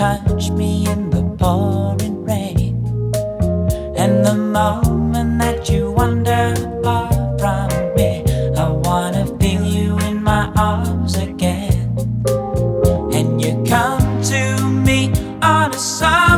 touch me in the pouring rain. And the moment that you wander apart from me, I wanna feel you in my arms again. And you come to me on a side.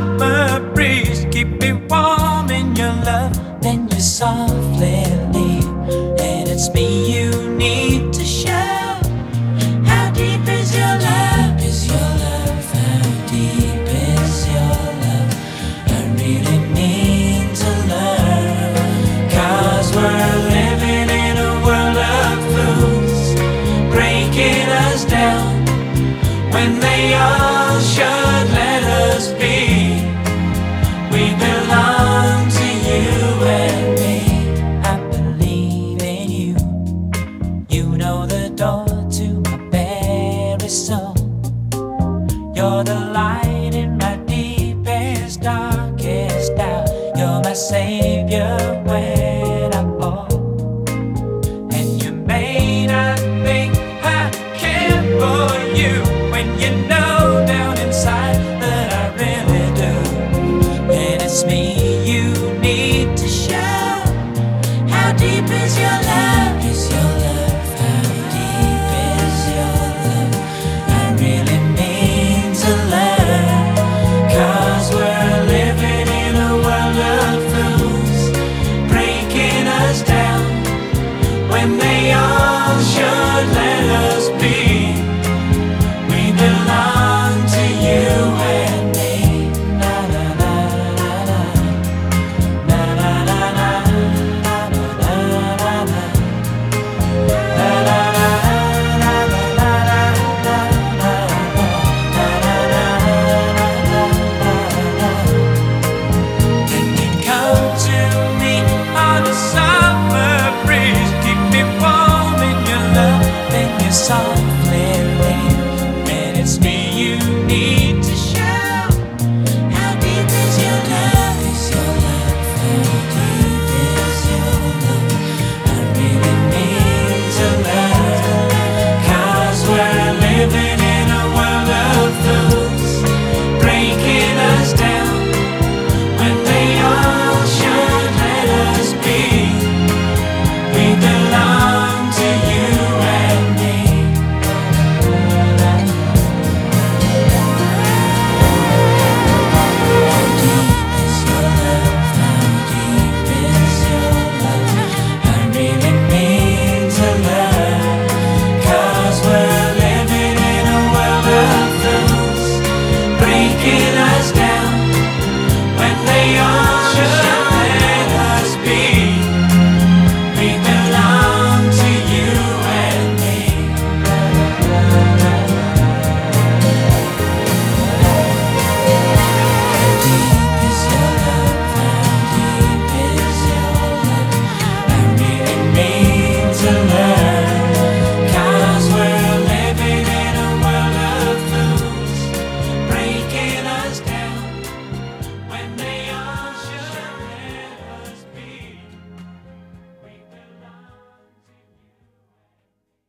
darkest hour. You're my savior. all should let us be.